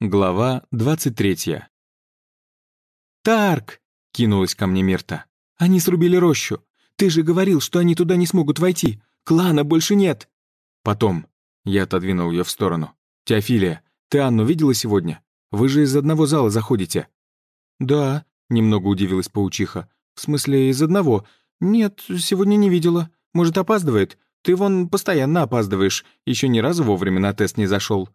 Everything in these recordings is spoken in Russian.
Глава 23. «Тарк!» — кинулась ко мне Мирта. «Они срубили рощу. Ты же говорил, что они туда не смогут войти. Клана больше нет!» «Потом». Я отодвинул ее в сторону. «Теофилия, ты Анну видела сегодня? Вы же из одного зала заходите». «Да», — немного удивилась паучиха. «В смысле, из одного? Нет, сегодня не видела. Может, опаздывает? Ты вон постоянно опаздываешь. Еще ни разу вовремя на тест не зашел.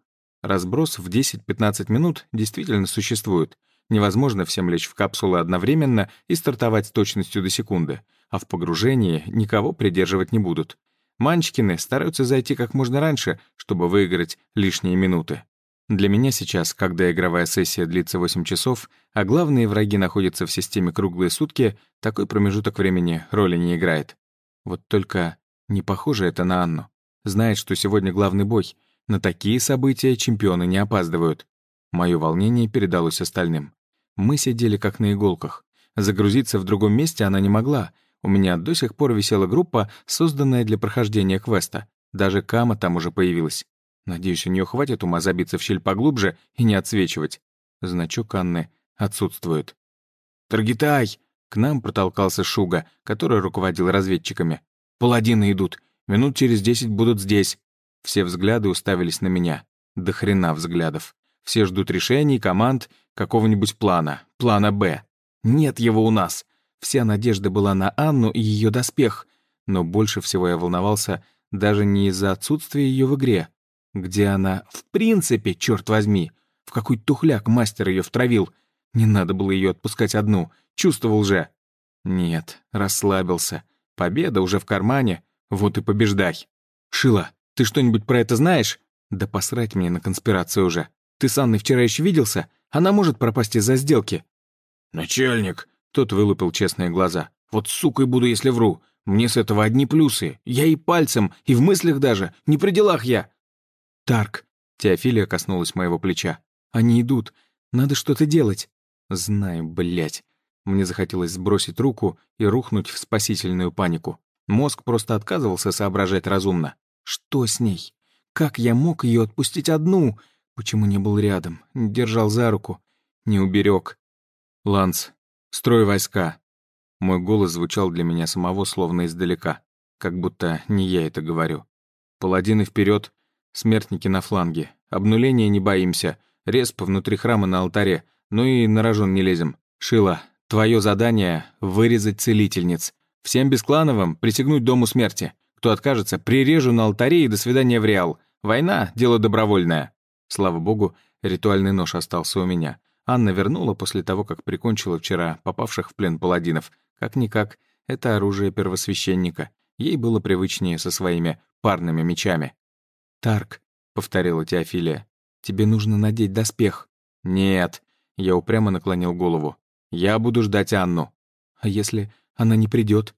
Разброс в 10-15 минут действительно существует. Невозможно всем лечь в капсулы одновременно и стартовать с точностью до секунды, а в погружении никого придерживать не будут. Манчкины стараются зайти как можно раньше, чтобы выиграть лишние минуты. Для меня сейчас, когда игровая сессия длится 8 часов, а главные враги находятся в системе круглые сутки, такой промежуток времени роли не играет. Вот только не похоже это на Анну. Знает, что сегодня главный бой, на такие события чемпионы не опаздывают. Мое волнение передалось остальным. Мы сидели как на иголках. Загрузиться в другом месте она не могла. У меня до сих пор висела группа, созданная для прохождения квеста. Даже Кама там уже появилась. Надеюсь, у нее хватит ума забиться в щель поглубже и не отсвечивать. Значок Анны отсутствует. «Таргитай!» К нам протолкался Шуга, который руководил разведчиками. «Паладины идут. Минут через десять будут здесь. Все взгляды уставились на меня. До хрена взглядов. Все ждут решений, команд, какого-нибудь плана. Плана «Б». Нет его у нас. Вся надежда была на Анну и ее доспех. Но больше всего я волновался даже не из-за отсутствия ее в игре. Где она в принципе, черт возьми? В какой тухляк мастер ее втравил? Не надо было ее отпускать одну. Чувствовал же. Нет, расслабился. Победа уже в кармане. Вот и побеждай. Шила, ты что-нибудь про это знаешь? Да посрать мне на конспирацию уже. Ты с Анной вчера еще виделся? Она может пропасть из-за сделки. Начальник, тот вылупил честные глаза. Вот сукой буду, если вру. Мне с этого одни плюсы. Я и пальцем, и в мыслях даже. Не при делах я. Тарк. Теофилия коснулась моего плеча. Они идут. Надо что-то делать. Знаю, блядь. Мне захотелось сбросить руку и рухнуть в спасительную панику. Мозг просто отказывался соображать разумно. Что с ней? Как я мог ее отпустить одну? Почему не был рядом, не держал за руку, не уберег? Ланс, строй войска. Мой голос звучал для меня самого словно издалека, как будто не я это говорю. Паладины вперед, смертники на фланге. Обнуления не боимся, респ внутри храма на алтаре, ну и на рожон не лезем. Шила, твое задание — вырезать целительниц. Всем бесклановым присягнуть Дому Смерти. Кто откажется, прирежу на алтаре и до свидания в Реал. Война — дело добровольное. Слава богу, ритуальный нож остался у меня. Анна вернула после того, как прикончила вчера попавших в плен паладинов. Как-никак, это оружие первосвященника. Ей было привычнее со своими парными мечами. «Тарк», — повторила Теофилия, — «тебе нужно надеть доспех». «Нет», — я упрямо наклонил голову. «Я буду ждать Анну». «А если она не придет?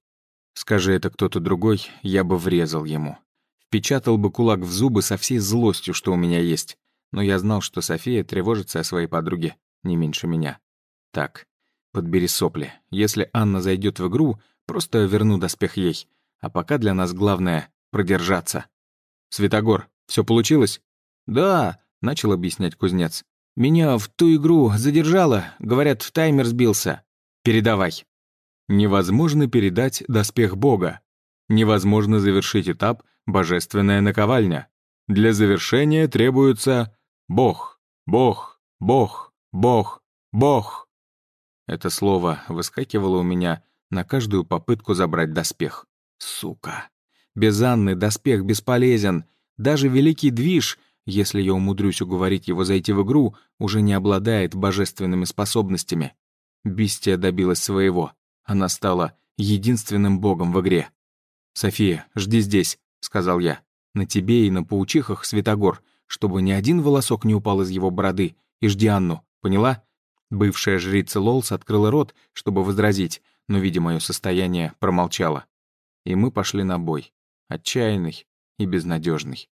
Скажи это кто-то другой, я бы врезал ему. Впечатал бы кулак в зубы со всей злостью, что у меня есть. Но я знал, что София тревожится о своей подруге не меньше меня. Так, подбери сопли. Если Анна зайдет в игру, просто верну доспех ей. А пока для нас главное — продержаться. «Светогор, все получилось?» «Да», — начал объяснять кузнец. «Меня в ту игру задержало. Говорят, таймер сбился. Передавай». Невозможно передать доспех Бога. Невозможно завершить этап «Божественная наковальня». Для завершения требуется «Бог, Бог, Бог, Бог, Бог». Это слово выскакивало у меня на каждую попытку забрать доспех. Сука. Без Анны доспех бесполезен. Даже великий движ, если я умудрюсь уговорить его зайти в игру, уже не обладает божественными способностями. Бистия добилась своего. Она стала единственным богом в игре. «София, жди здесь», — сказал я. «На тебе и на паучихах Светогор, чтобы ни один волосок не упал из его бороды. И жди Анну, поняла?» Бывшая жрица Лолс открыла рот, чтобы возразить, но, видя мое состояние, промолчала. И мы пошли на бой. Отчаянный и безнадежный.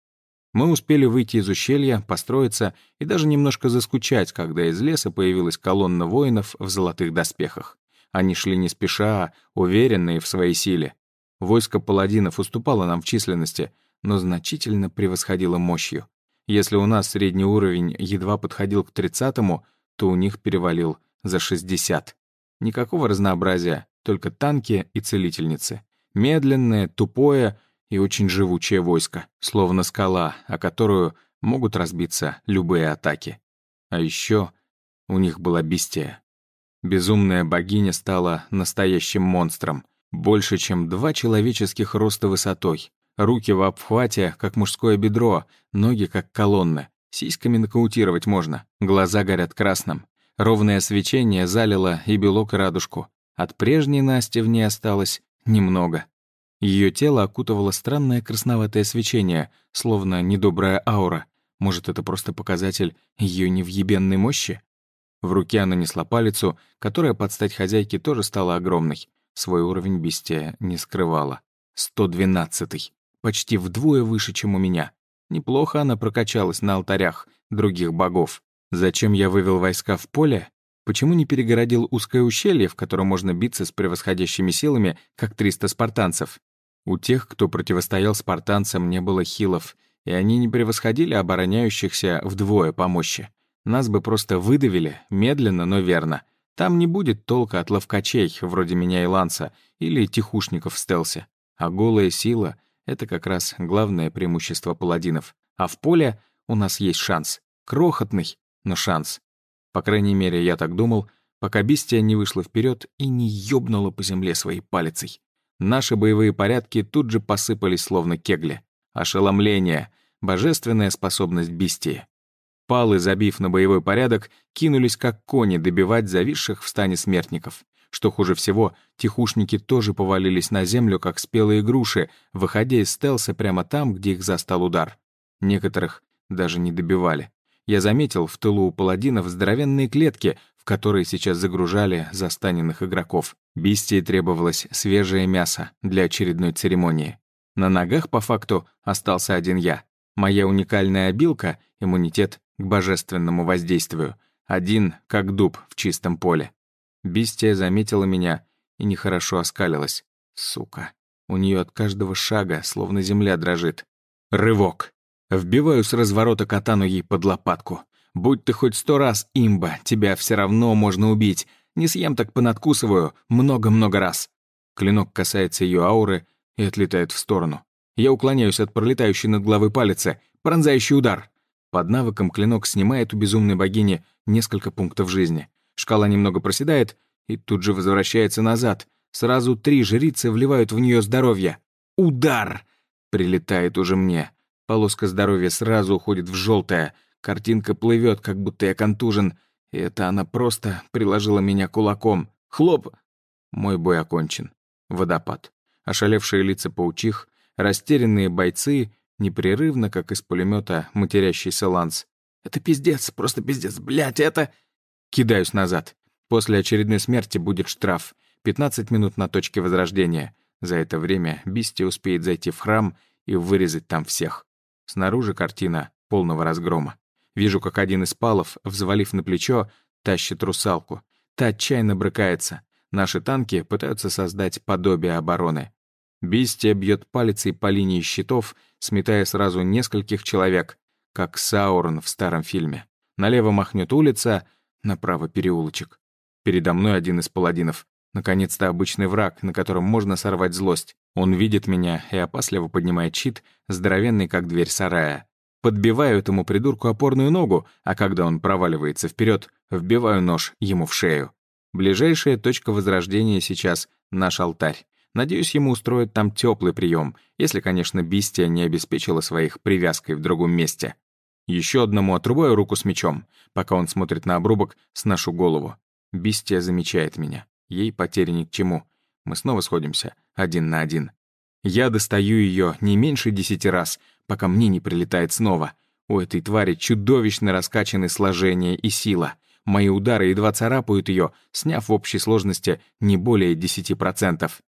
Мы успели выйти из ущелья, построиться и даже немножко заскучать, когда из леса появилась колонна воинов в золотых доспехах. Они шли не спеша, уверенные в своей силе. Войско паладинов уступало нам в численности, но значительно превосходило мощью. Если у нас средний уровень едва подходил к тридцатому, то у них перевалил за 60. Никакого разнообразия, только танки и целительницы. Медленное, тупое и очень живучее войско, словно скала, о которую могут разбиться любые атаки. А еще у них была бестия. Безумная богиня стала настоящим монстром, больше, чем два человеческих роста высотой. Руки в обхвате, как мужское бедро, ноги, как колонны. Сиськами нокаутировать можно, глаза горят красным. Ровное свечение залило и белок, и радужку. От прежней Насти в ней осталось немного. Ее тело окутывало странное красноватое свечение, словно недобрая аура. Может, это просто показатель ее невъебенной мощи? В руке она несла палицу, которая под стать хозяйке тоже стала огромной. Свой уровень бестия не скрывала. 112-й. Почти вдвое выше, чем у меня. Неплохо она прокачалась на алтарях других богов. Зачем я вывел войска в поле? Почему не перегородил узкое ущелье, в котором можно биться с превосходящими силами, как 300 спартанцев? У тех, кто противостоял спартанцам, не было хилов, и они не превосходили обороняющихся вдвое по мощи. Нас бы просто выдавили, медленно, но верно. Там не будет толка от ловкачей, вроде меня и Ланса, или тихушников в стелсе. А голая сила — это как раз главное преимущество паладинов. А в поле у нас есть шанс. Крохотный, но шанс. По крайней мере, я так думал, пока бестия не вышла вперед и не ёбнула по земле своей палицей. Наши боевые порядки тут же посыпались словно кегли. Ошеломление, божественная способность бестии. Палы, забив на боевой порядок, кинулись как кони добивать зависших в стане смертников. Что хуже всего, тихушники тоже повалились на землю, как спелые груши, выходя из стелса прямо там, где их застал удар. Некоторых даже не добивали я заметил в тылу у паладинов здоровенные клетки, в которые сейчас загружали застаненных игроков. Бистии требовалось свежее мясо для очередной церемонии. На ногах, по факту, остался один я. Моя уникальная обилка — иммунитет к божественному воздействию. Один, как дуб в чистом поле. Бистия заметила меня и нехорошо оскалилась. Сука. У нее от каждого шага словно земля дрожит. Рывок. Вбиваю с разворота катану ей под лопатку. Будь ты хоть сто раз имба, тебя все равно можно убить. Не съем так понадкусываю много-много раз. Клинок касается ее ауры и отлетает в сторону. Я уклоняюсь от пролетающей над головой палицы. Пронзающий удар. Под навыком клинок снимает у безумной богини несколько пунктов жизни. Шкала немного проседает и тут же возвращается назад. Сразу три жрицы вливают в нее здоровье. Удар! Прилетает уже мне. Полоска здоровья сразу уходит в желтое. Картинка плывет, как будто я контужен. И это она просто приложила меня кулаком. Хлоп! Мой бой окончен. Водопад. Ошалевшие лица паучих, растерянные бойцы, непрерывно, как из пулемета, матерящийся ланс. «Это пиздец, просто пиздец, блядь, это...» Кидаюсь назад. После очередной смерти будет штраф. 15 минут на точке возрождения. За это время Бисти успеет зайти в храм и вырезать там всех. Снаружи картина полного разгрома. Вижу, как один из палов, взвалив на плечо, тащит русалку. Та отчаянно брыкается. Наши танки пытаются создать подобие обороны. Бистия бьет палицей по линии щитов, сметая сразу нескольких человек, как Саурон в старом фильме. Налево махнет улица, направо переулочек. Передо мной один из паладинов. Наконец-то обычный враг, на котором можно сорвать злость. Он видит меня и опасливо поднимает щит, здоровенный, как дверь сарая. Подбиваю этому придурку опорную ногу, а когда он проваливается вперед, вбиваю нож ему в шею. Ближайшая точка возрождения сейчас — наш алтарь. Надеюсь, ему устроят там теплый прием, если, конечно, Бистия не обеспечила своих привязкой в другом месте. Еще одному отрубаю руку с мечом. Пока он смотрит на обрубок, сношу голову. Бистия замечает меня. Ей потери ни к чему. Мы снова сходимся, один на один. Я достаю ее не меньше десяти раз, пока мне не прилетает снова. У этой твари чудовищно раскачаны сложение и сила. Мои удары едва царапают ее, сняв в общей сложности не более десяти процентов.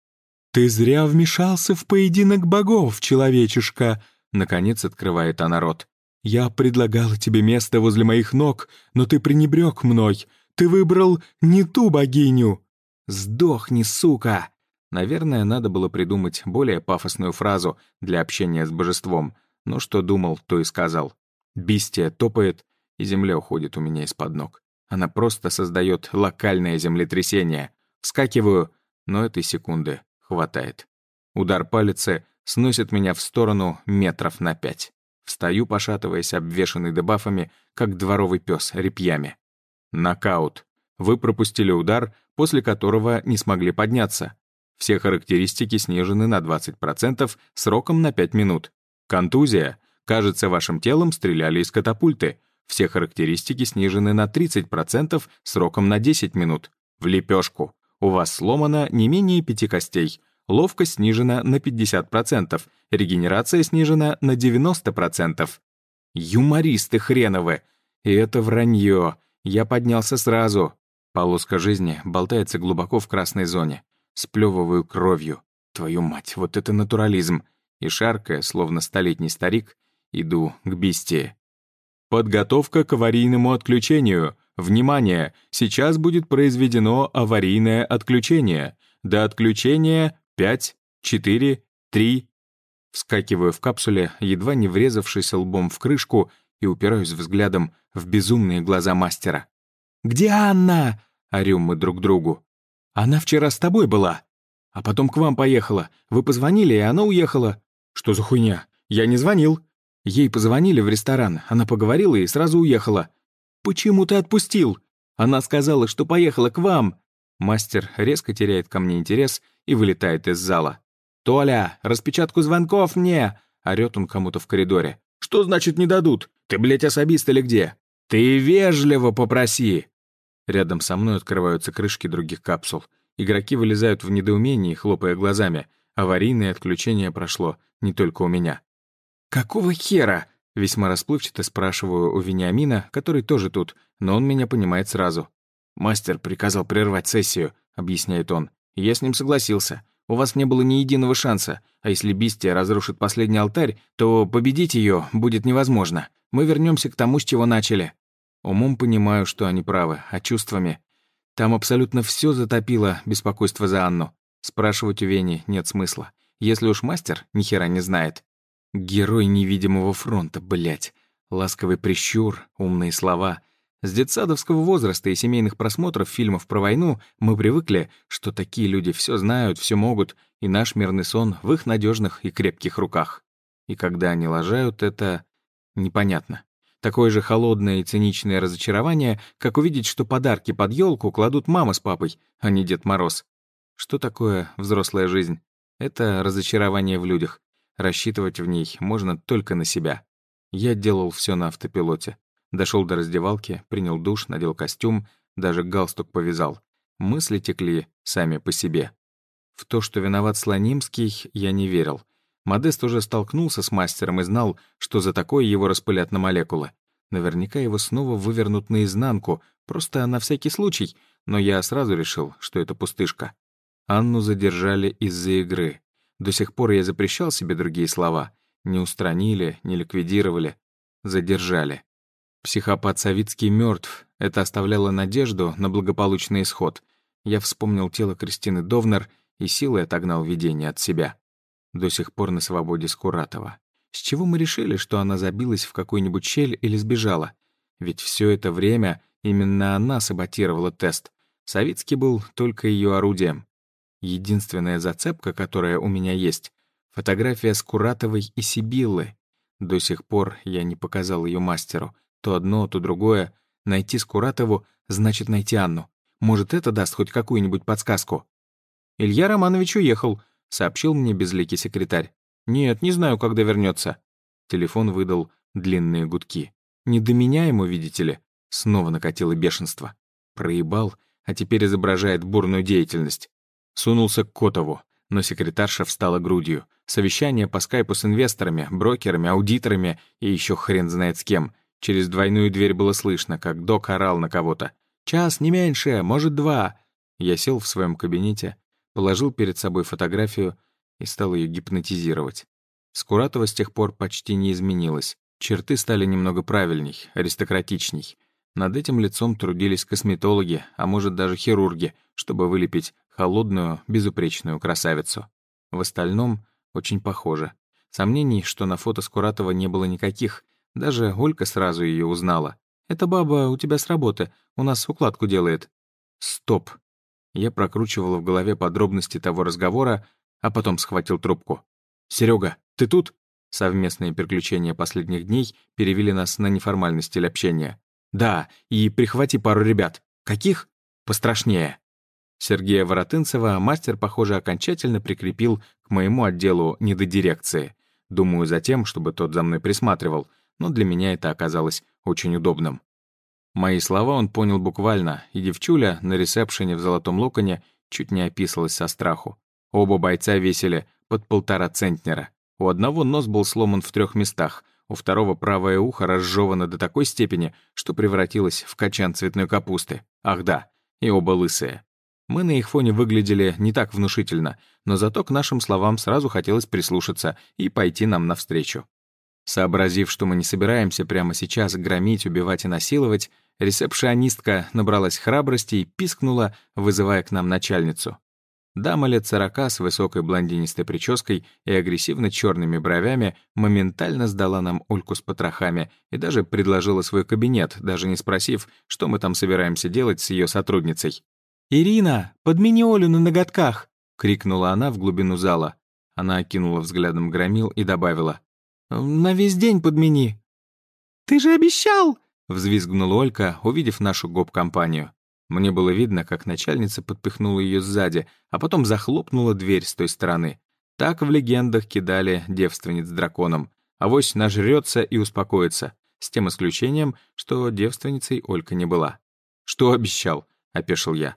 «Ты зря вмешался в поединок богов, человечишка!» Наконец открывает она рот. «Я предлагала тебе место возле моих ног, но ты пренебрег мной. Ты выбрал не ту богиню!» «Сдохни, сука!» Наверное, надо было придумать более пафосную фразу для общения с божеством, но что думал, то и сказал. Бистия топает, и земля уходит у меня из-под ног. Она просто создает локальное землетрясение. Вскакиваю, но этой секунды хватает. Удар палицы сносит меня в сторону метров на пять. Встаю, пошатываясь, обвешанный дебафами, как дворовый пес репьями. Нокаут. Вы пропустили удар, после которого не смогли подняться. Все характеристики снижены на 20% сроком на 5 минут. Контузия. Кажется, вашим телом стреляли из катапульты. Все характеристики снижены на 30% сроком на 10 минут. В лепешку. У вас сломано не менее пяти костей. Ловкость снижена на 50%, регенерация снижена на 90%. Юмористы хреновы. И это вранье. Я поднялся сразу. Полоска жизни болтается глубоко в красной зоне. Сплёвываю кровью. Твою мать, вот это натурализм. И шаркая, словно столетний старик, иду к бестии. Подготовка к аварийному отключению. Внимание! Сейчас будет произведено аварийное отключение. До отключения 5, 4, 3. Вскакиваю в капсуле, едва не врезавшись лбом в крышку, и упираюсь взглядом в безумные глаза мастера. «Где Анна?» — орем мы друг другу. «Она вчера с тобой была. А потом к вам поехала. Вы позвонили, и она уехала». «Что за хуйня? Я не звонил». Ей позвонили в ресторан, она поговорила и сразу уехала. «Почему ты отпустил?» Она сказала, что поехала к вам. Мастер резко теряет ко мне интерес и вылетает из зала. «Толя, распечатку звонков мне!» — орёт он кому-то в коридоре. «Что значит не дадут? Ты, блядь, особист или где? Ты вежливо попроси!» Рядом со мной открываются крышки других капсул. Игроки вылезают в недоумении, хлопая глазами. Аварийное отключение прошло не только у меня. «Какого хера?» — весьма расплывчато спрашиваю у Вениамина, который тоже тут, но он меня понимает сразу. «Мастер приказал прервать сессию», — объясняет он. «Я с ним согласился. У вас не было ни единого шанса, а если Бистия разрушит последний алтарь, то победить ее будет невозможно. Мы вернемся к тому, с чего начали». Умом понимаю, что они правы, а чувствами... Там абсолютно все затопило беспокойство за Анну. Спрашивать у Вени нет смысла. Если уж мастер ни хера не знает, Герой невидимого фронта, блядь. Ласковый прищур, умные слова. С детсадовского возраста и семейных просмотров фильмов про войну мы привыкли, что такие люди все знают, все могут, и наш мирный сон в их надежных и крепких руках. И когда они лажают, это непонятно. Такое же холодное и циничное разочарование, как увидеть, что подарки под елку кладут мама с папой, а не Дед Мороз. Что такое взрослая жизнь? Это разочарование в людях. Рассчитывать в ней можно только на себя. Я делал все на автопилоте. Дошел до раздевалки, принял душ, надел костюм, даже галстук повязал. Мысли текли сами по себе. В то, что виноват Слонимский, я не верил. Модест уже столкнулся с мастером и знал, что за такое его распылят на молекулы. Наверняка его снова вывернут наизнанку, просто на всякий случай, но я сразу решил, что это пустышка. Анну задержали из-за игры. До сих пор я запрещал себе другие слова. Не устранили, не ликвидировали, задержали. Психопат Савицкий мертв. Это оставляло надежду на благополучный исход. Я вспомнил тело Кристины Довнер и силой отогнал видение от себя. До сих пор на свободе Скуратова. С чего мы решили, что она забилась в какую-нибудь щель или сбежала? Ведь все это время именно она саботировала тест. Савицкий был только ее орудием. Единственная зацепка, которая у меня есть — фотография Скуратовой и Сибиллы. До сих пор я не показал ее мастеру. То одно, то другое. Найти Скуратову — значит найти Анну. Может, это даст хоть какую-нибудь подсказку? «Илья Романович уехал», — сообщил мне безликий секретарь. «Нет, не знаю, когда вернется. Телефон выдал длинные гудки. Не до меня ему, видите ли. Снова накатило бешенство. Проебал, а теперь изображает бурную деятельность. Сунулся к Котову, но секретарша встала грудью. Совещание по скайпу с инвесторами, брокерами, аудиторами и еще хрен знает с кем. Через двойную дверь было слышно, как док орал на кого-то. «Час, не меньше, может, два». Я сел в своем кабинете, положил перед собой фотографию и стал ее гипнотизировать. Скуратова с тех пор почти не изменилась. Черты стали немного правильней, аристократичней. Над этим лицом трудились косметологи, а может даже хирурги, чтобы вылепить холодную, безупречную красавицу. В остальном очень похоже. Сомнений, что на фото Скуратова не было никаких, Даже Олька сразу ее узнала. «Это баба у тебя с работы, у нас укладку делает». «Стоп». Я прокручивал в голове подробности того разговора, а потом схватил трубку. Серега, ты тут?» Совместные приключения последних дней перевели нас на неформальный стиль общения. «Да, и прихвати пару ребят. Каких? Пострашнее». Сергея Воротынцева мастер, похоже, окончательно прикрепил к моему отделу недодирекции. Думаю, за тем, чтобы тот за мной присматривал, но для меня это оказалось очень удобным. Мои слова он понял буквально, и девчуля на ресепшене в золотом локоне чуть не описалась со страху. Оба бойца весили под полтора центнера. У одного нос был сломан в трех местах, у второго правое ухо разжевано до такой степени, что превратилось в качан цветной капусты. Ах да, и оба лысые. Мы на их фоне выглядели не так внушительно, но зато к нашим словам сразу хотелось прислушаться и пойти нам навстречу. Сообразив, что мы не собираемся прямо сейчас громить, убивать и насиловать, ресепшионистка набралась храбрости и пискнула, вызывая к нам начальницу. Дама лет сорока с высокой блондинистой прической и агрессивно черными бровями моментально сдала нам Ольку с потрохами и даже предложила свой кабинет, даже не спросив, что мы там собираемся делать с ее сотрудницей. «Ирина, подмени Олю на ноготках!» — крикнула она в глубину зала. Она окинула взглядом громил и добавила. «На весь день подмени». «Ты же обещал!» — взвизгнула Олька, увидев нашу гоп-компанию. Мне было видно, как начальница подпихнула ее сзади, а потом захлопнула дверь с той стороны. Так в легендах кидали девственниц драконом. Авось нажрется и успокоится, с тем исключением, что девственницей Олька не была. «Что обещал?» — опешил я.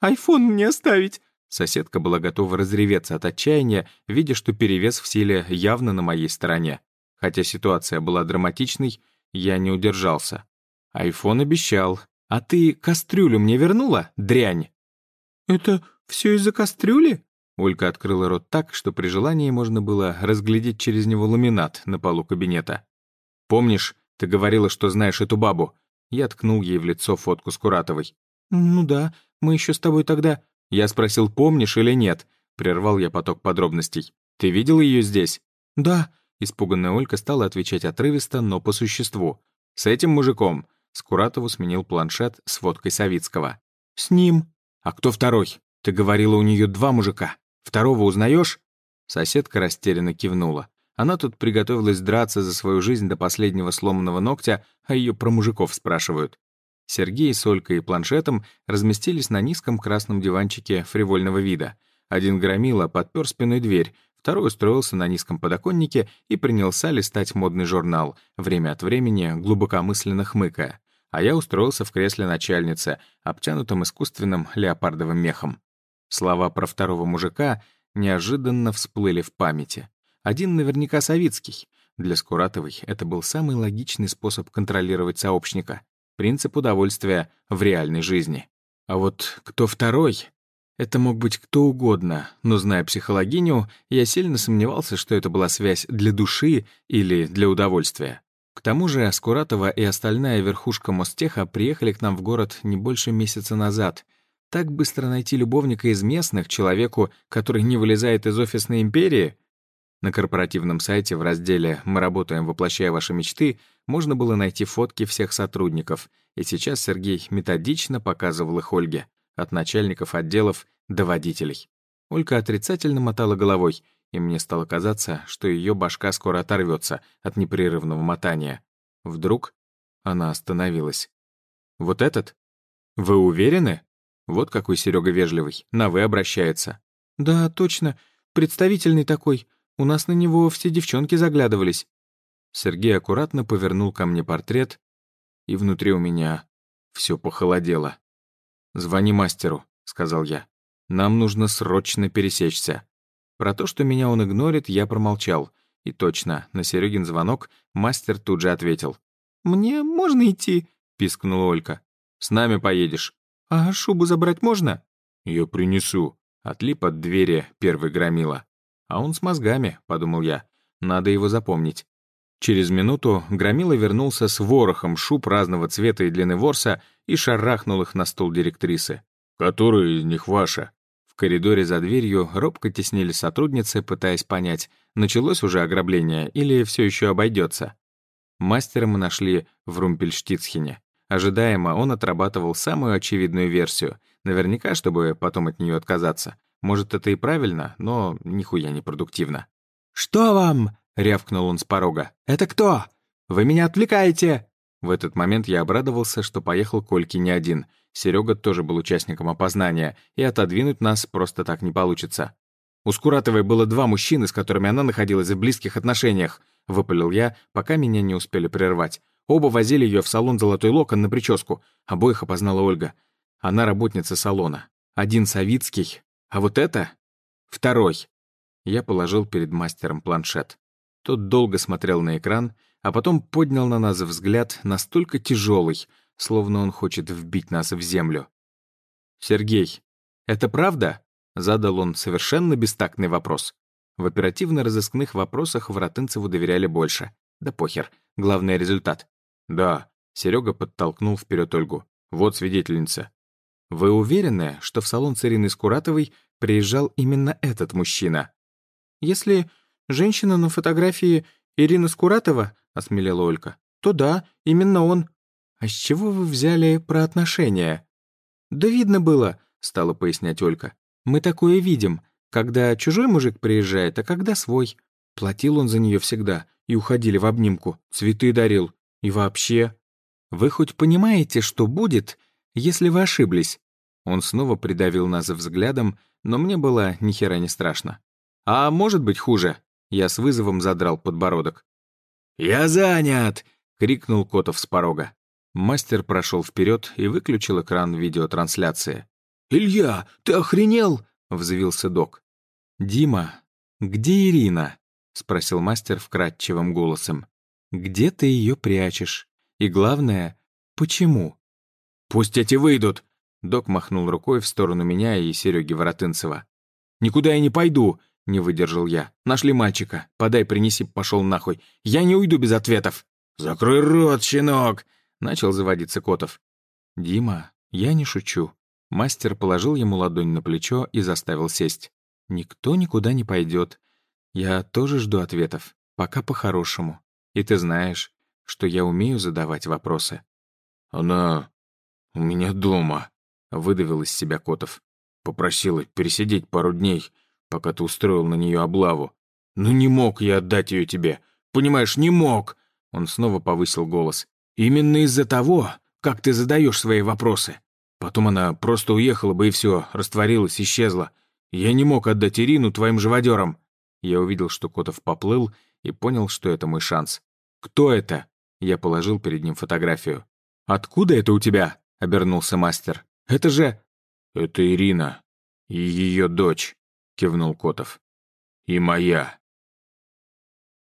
«Айфон мне оставить!» Соседка была готова разреветься от отчаяния, видя, что перевес в силе явно на моей стороне. Хотя ситуация была драматичной, я не удержался. Айфон обещал, «А ты кастрюлю мне вернула, дрянь?» «Это все из-за кастрюли?» Олька открыла рот так, что при желании можно было разглядеть через него ламинат на полу кабинета. «Помнишь, ты говорила, что знаешь эту бабу?» Я ткнул ей в лицо фотку с Куратовой. «Ну да, мы еще с тобой тогда...» Я спросил, помнишь или нет. Прервал я поток подробностей. «Ты видел ее здесь?» «Да». Испуганная Олька стала отвечать отрывисто, но по существу. «С этим мужиком?» Скуратову сменил планшет с фоткой Савицкого. «С ним». «А кто второй? Ты говорила, у нее два мужика. Второго узнаешь? Соседка растерянно кивнула. Она тут приготовилась драться за свою жизнь до последнего сломанного ногтя, а ее про мужиков спрашивают. Сергей с Олькой и планшетом разместились на низком красном диванчике фривольного вида. Один громила подпер спиной дверь, второй устроился на низком подоконнике и принялся листать модный журнал, время от времени глубокомысленно хмыкая а я устроился в кресле начальницы, обтянутом искусственным леопардовым мехом. Слова про второго мужика неожиданно всплыли в памяти. Один наверняка Савицкий. Для Скуратовой это был самый логичный способ контролировать сообщника. Принцип удовольствия в реальной жизни. А вот кто второй? Это мог быть кто угодно, но, зная психологиню, я сильно сомневался, что это была связь для души или для удовольствия. К тому же Скуратова и остальная верхушка Мостеха приехали к нам в город не больше месяца назад. Так быстро найти любовника из местных, человеку, который не вылезает из офисной империи? На корпоративном сайте в разделе «Мы работаем, воплощая ваши мечты» можно было найти фотки всех сотрудников, и сейчас Сергей методично показывал их Ольге, от начальников отделов до водителей. Ольга отрицательно мотала головой — и мне стало казаться, что ее башка скоро оторвется от непрерывного мотания. Вдруг она остановилась. «Вот этот? Вы уверены?» Вот какой Серега вежливый, на «вы» обращается. «Да, точно. Представительный такой. У нас на него все девчонки заглядывались». Сергей аккуратно повернул ко мне портрет, и внутри у меня все похолодело. «Звони мастеру», — сказал я. «Нам нужно срочно пересечься». Про то, что меня он игнорит, я промолчал. И точно, на Серегин звонок мастер тут же ответил. «Мне можно идти?» — пискнула Олька. «С нами поедешь». «А шубу забрать можно?» «Ее принесу», — отлип от двери первый громила. «А он с мозгами», — подумал я. «Надо его запомнить». Через минуту Громила вернулся с ворохом шуб разного цвета и длины ворса и шарахнул их на стол директрисы. «Который из них ваша?» коридоре за дверью робко теснили сотрудницы, пытаясь понять, началось уже ограбление или все еще обойдется. Мастера мы нашли в Румпельштицхене. Ожидаемо, он отрабатывал самую очевидную версию, наверняка, чтобы потом от нее отказаться. Может, это и правильно, но нихуя не продуктивно. «Что вам?» — рявкнул он с порога. «Это кто? Вы меня отвлекаете!» В этот момент я обрадовался, что поехал Кольки не один. Серега тоже был участником опознания, и отодвинуть нас просто так не получится. У Скуратовой было два мужчины, с которыми она находилась в близких отношениях, выпалил я, пока меня не успели прервать. Оба возили ее в салон «Золотой локон» на прическу. Обоих опознала Ольга. Она работница салона. Один Савицкий, а вот это — второй. Я положил перед мастером планшет. Тот долго смотрел на экран, а потом поднял на нас взгляд настолько тяжелый, словно он хочет вбить нас в землю. «Сергей, это правда?» — задал он совершенно бестактный вопрос. В оперативно-розыскных вопросах Воротынцеву доверяли больше. Да похер, главный результат. «Да», — Серега подтолкнул вперед Ольгу. «Вот свидетельница». «Вы уверены, что в салон Ириной Скуратовой приезжал именно этот мужчина?» «Если женщина на фотографии Ирина Скуратова», — осмелела Олька, «то да, именно он». «А с чего вы взяли про отношения?» «Да видно было», — стала пояснять Олька. «Мы такое видим, когда чужой мужик приезжает, а когда свой. Платил он за нее всегда, и уходили в обнимку, цветы дарил, и вообще... Вы хоть понимаете, что будет, если вы ошиблись? Он снова придавил нас взглядом, но мне было ни хера не страшно. А может быть хуже? Я с вызовом задрал подбородок. «Я занят!» — крикнул Котов с порога. Мастер прошел вперед и выключил экран видеотрансляции. «Илья, ты охренел?» — взвился док. «Дима, где Ирина?» — спросил мастер вкрадчивым голосом. Где ты ее прячешь? И главное, почему? «Пусть эти выйдут!» Док махнул рукой в сторону меня и Сереги Воротынцева. «Никуда я не пойду!» — не выдержал я. «Нашли мальчика. Подай, принеси, пошел нахуй. Я не уйду без ответов!» «Закрой рот, щенок!» — начал заводиться Котов. «Дима, я не шучу». Мастер положил ему ладонь на плечо и заставил сесть. «Никто никуда не пойдет. Я тоже жду ответов. Пока по-хорошему. И ты знаешь, что я умею задавать вопросы». «Она у меня дома», — выдавил из себя Котов. «Попросила пересидеть пару дней, пока ты устроил на нее облаву. Ну не мог я отдать ее тебе. Понимаешь, не мог!» Он снова повысил голос. «Именно из-за того, как ты задаешь свои вопросы. Потом она просто уехала бы и все, растворилась, исчезла. Я не мог отдать Ирину твоим живодерам». Я увидел, что Котов поплыл, и понял, что это мой шанс. «Кто это?» Я положил перед ним фотографию. «Откуда это у тебя?» — обернулся мастер. «Это же...» «Это Ирина и ее дочь», — кивнул Котов. «И моя».